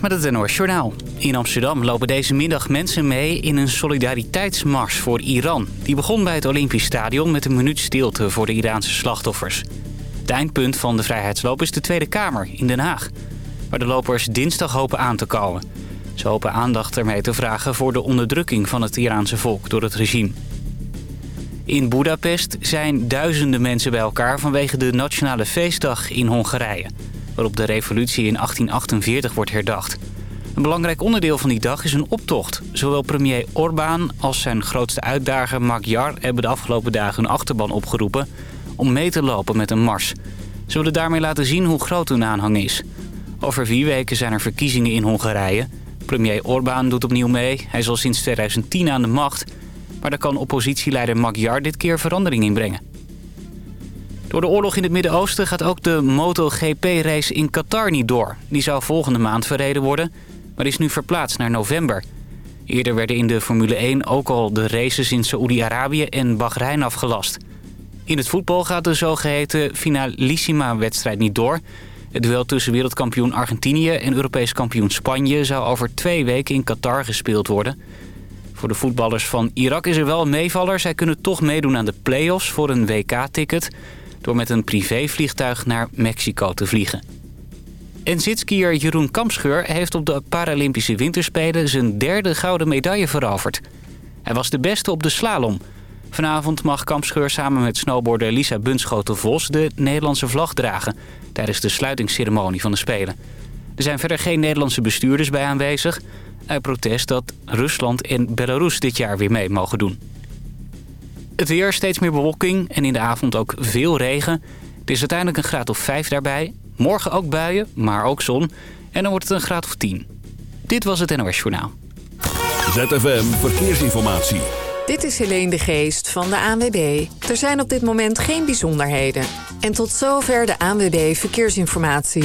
Met het NOS Journaal. In Amsterdam lopen deze middag mensen mee in een solidariteitsmars voor Iran. Die begon bij het Olympisch Stadion met een minuut stilte voor de Iraanse slachtoffers. Het eindpunt van de vrijheidsloop is de Tweede Kamer in Den Haag. Waar de lopers dinsdag hopen aan te komen. Ze hopen aandacht ermee te vragen voor de onderdrukking van het Iraanse volk door het regime. In Budapest zijn duizenden mensen bij elkaar vanwege de Nationale Feestdag in Hongarije waarop de revolutie in 1848 wordt herdacht. Een belangrijk onderdeel van die dag is een optocht. Zowel premier Orbán als zijn grootste uitdager Magyar hebben de afgelopen dagen een achterban opgeroepen om mee te lopen met een mars. Ze willen daarmee laten zien hoe groot hun aanhang is. Over vier weken zijn er verkiezingen in Hongarije. Premier Orbán doet opnieuw mee. Hij is al sinds 2010 aan de macht. Maar daar kan oppositieleider Magyar dit keer verandering in brengen. Door de oorlog in het Midden-Oosten gaat ook de MotoGP-race in Qatar niet door. Die zou volgende maand verreden worden, maar is nu verplaatst naar november. Eerder werden in de Formule 1 ook al de races in Saoedi-Arabië en Bahrein afgelast. In het voetbal gaat de zogeheten finalissima-wedstrijd niet door. Het duel tussen wereldkampioen Argentinië en Europees kampioen Spanje... zou over twee weken in Qatar gespeeld worden. Voor de voetballers van Irak is er wel een meevaller. Zij kunnen toch meedoen aan de play-offs voor een WK-ticket door met een privévliegtuig naar Mexico te vliegen. En zitskier Jeroen Kampscheur heeft op de Paralympische Winterspelen zijn derde gouden medaille veroverd. Hij was de beste op de slalom. Vanavond mag Kampscheur samen met snowboarder Lisa Bunschoten-Vos de Nederlandse vlag dragen... tijdens de sluitingsceremonie van de Spelen. Er zijn verder geen Nederlandse bestuurders bij aanwezig... uit protest dat Rusland en Belarus dit jaar weer mee mogen doen. Het weer, steeds meer bewolking en in de avond ook veel regen. Het is uiteindelijk een graad of 5 daarbij. Morgen ook buien, maar ook zon. En dan wordt het een graad of 10. Dit was het NOS Journaal. ZFM Verkeersinformatie. Dit is Helene de Geest van de ANWB. Er zijn op dit moment geen bijzonderheden. En tot zover de ANWB Verkeersinformatie.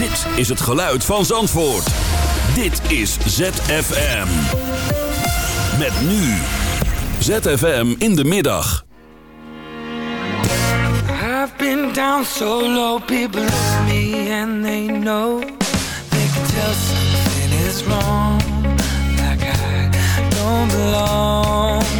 Dit is het geluid van Zandvoort. Dit is ZFM. Met nu. ZFM in de middag. I've been down so low, people at me and they know. They can tell something is wrong. Like I don't belong.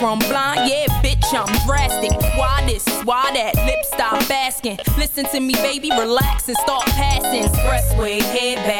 from blind. Yeah, bitch, I'm drastic. Why this? Why that? Lip stop basking. Listen to me, baby, relax and start passing. Expressway, head back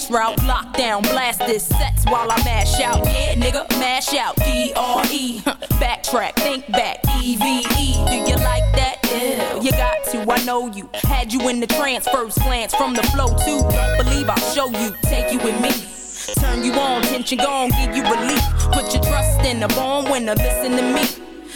cash route. Lockdown, blast this sets while I mash out. Yeah, nigga, mash out. D R E. Backtrack, think back. E V E. Do you like that? Ew. You got to, I know you. Had you in the trance, first glance from the flow too. Believe I'll show you, take you with me. Turn you on, tension gone, give you relief. Put your trust in a born winner, listen to me.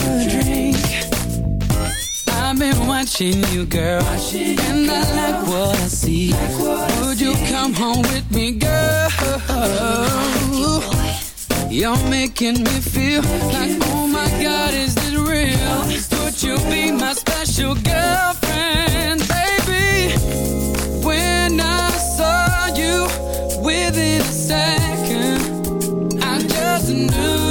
I've been watching you, girl, and I like what I see. Would you come home with me, girl? You're making me feel like, oh my God, is this real? Would you be my special girlfriend, baby? When I saw you within a second, I just knew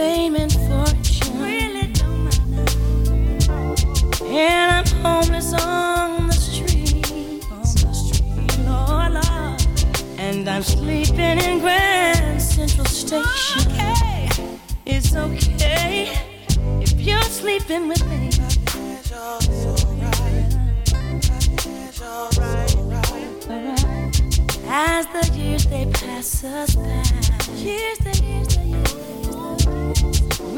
fame and fortune. Really and I'm homeless on the street. Lord, Lord. And I'm sleeping in Grand Central Station. Okay. It's okay if you're sleeping with me. As the years they pass us by, years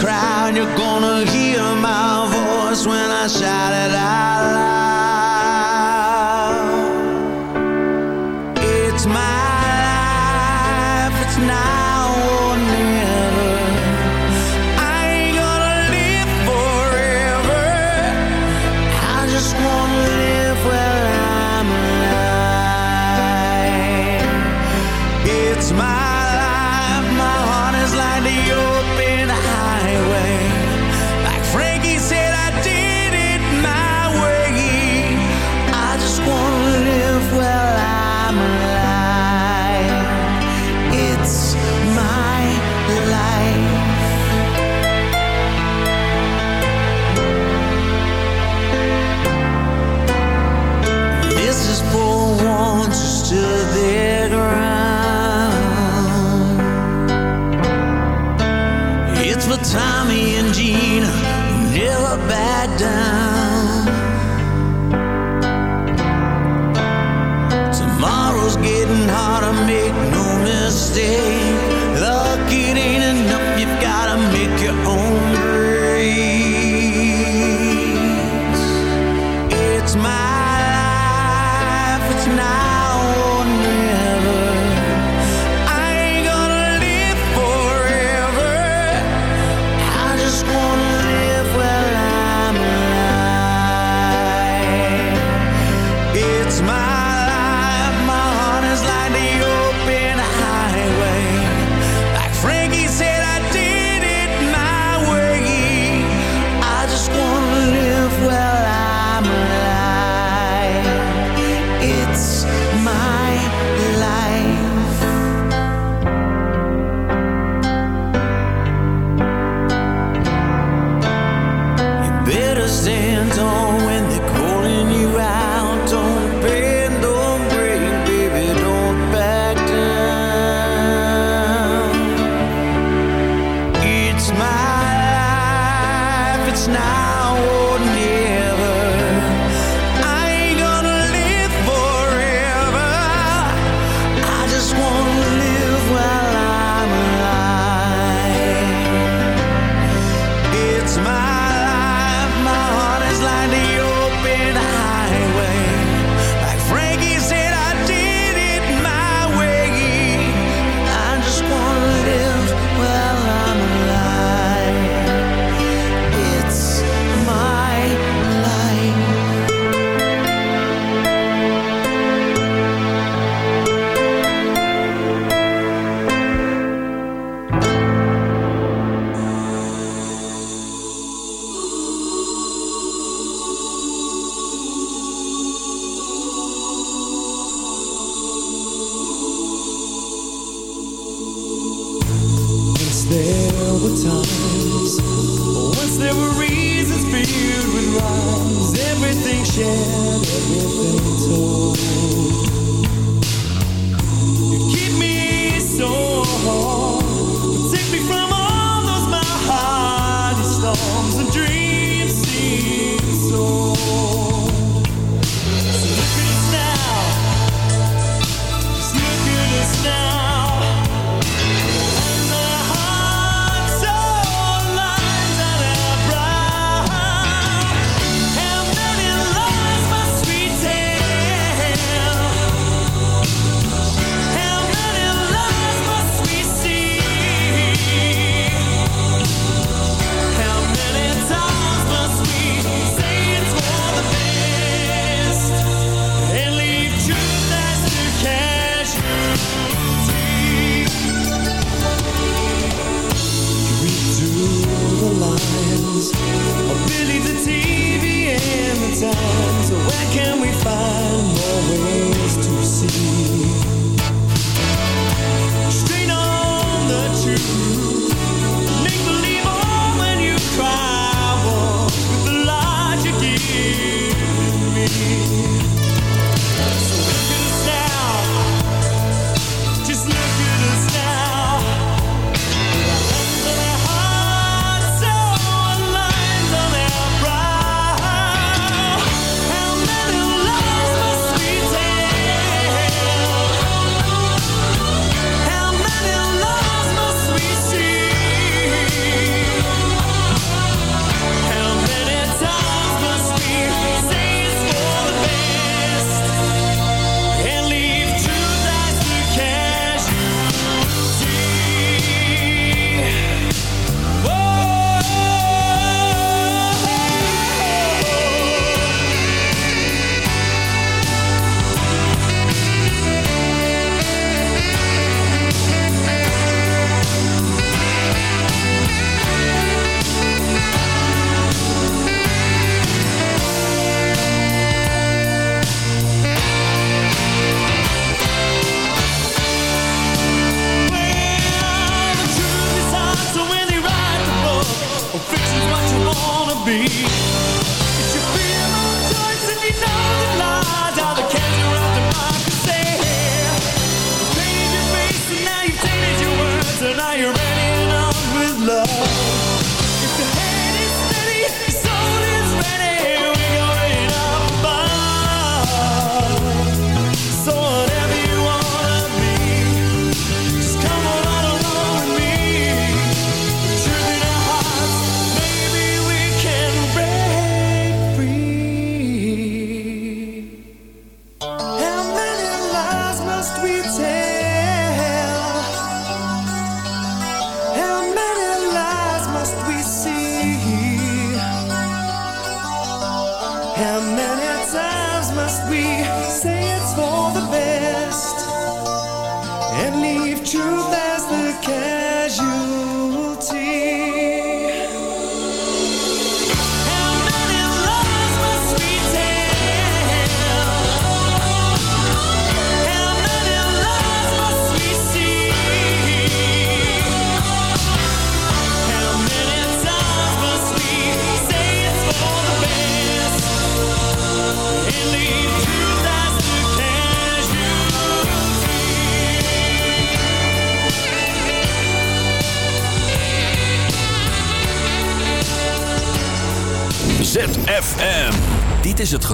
crowd, you're gonna hear my voice when I shout it out loud.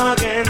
again.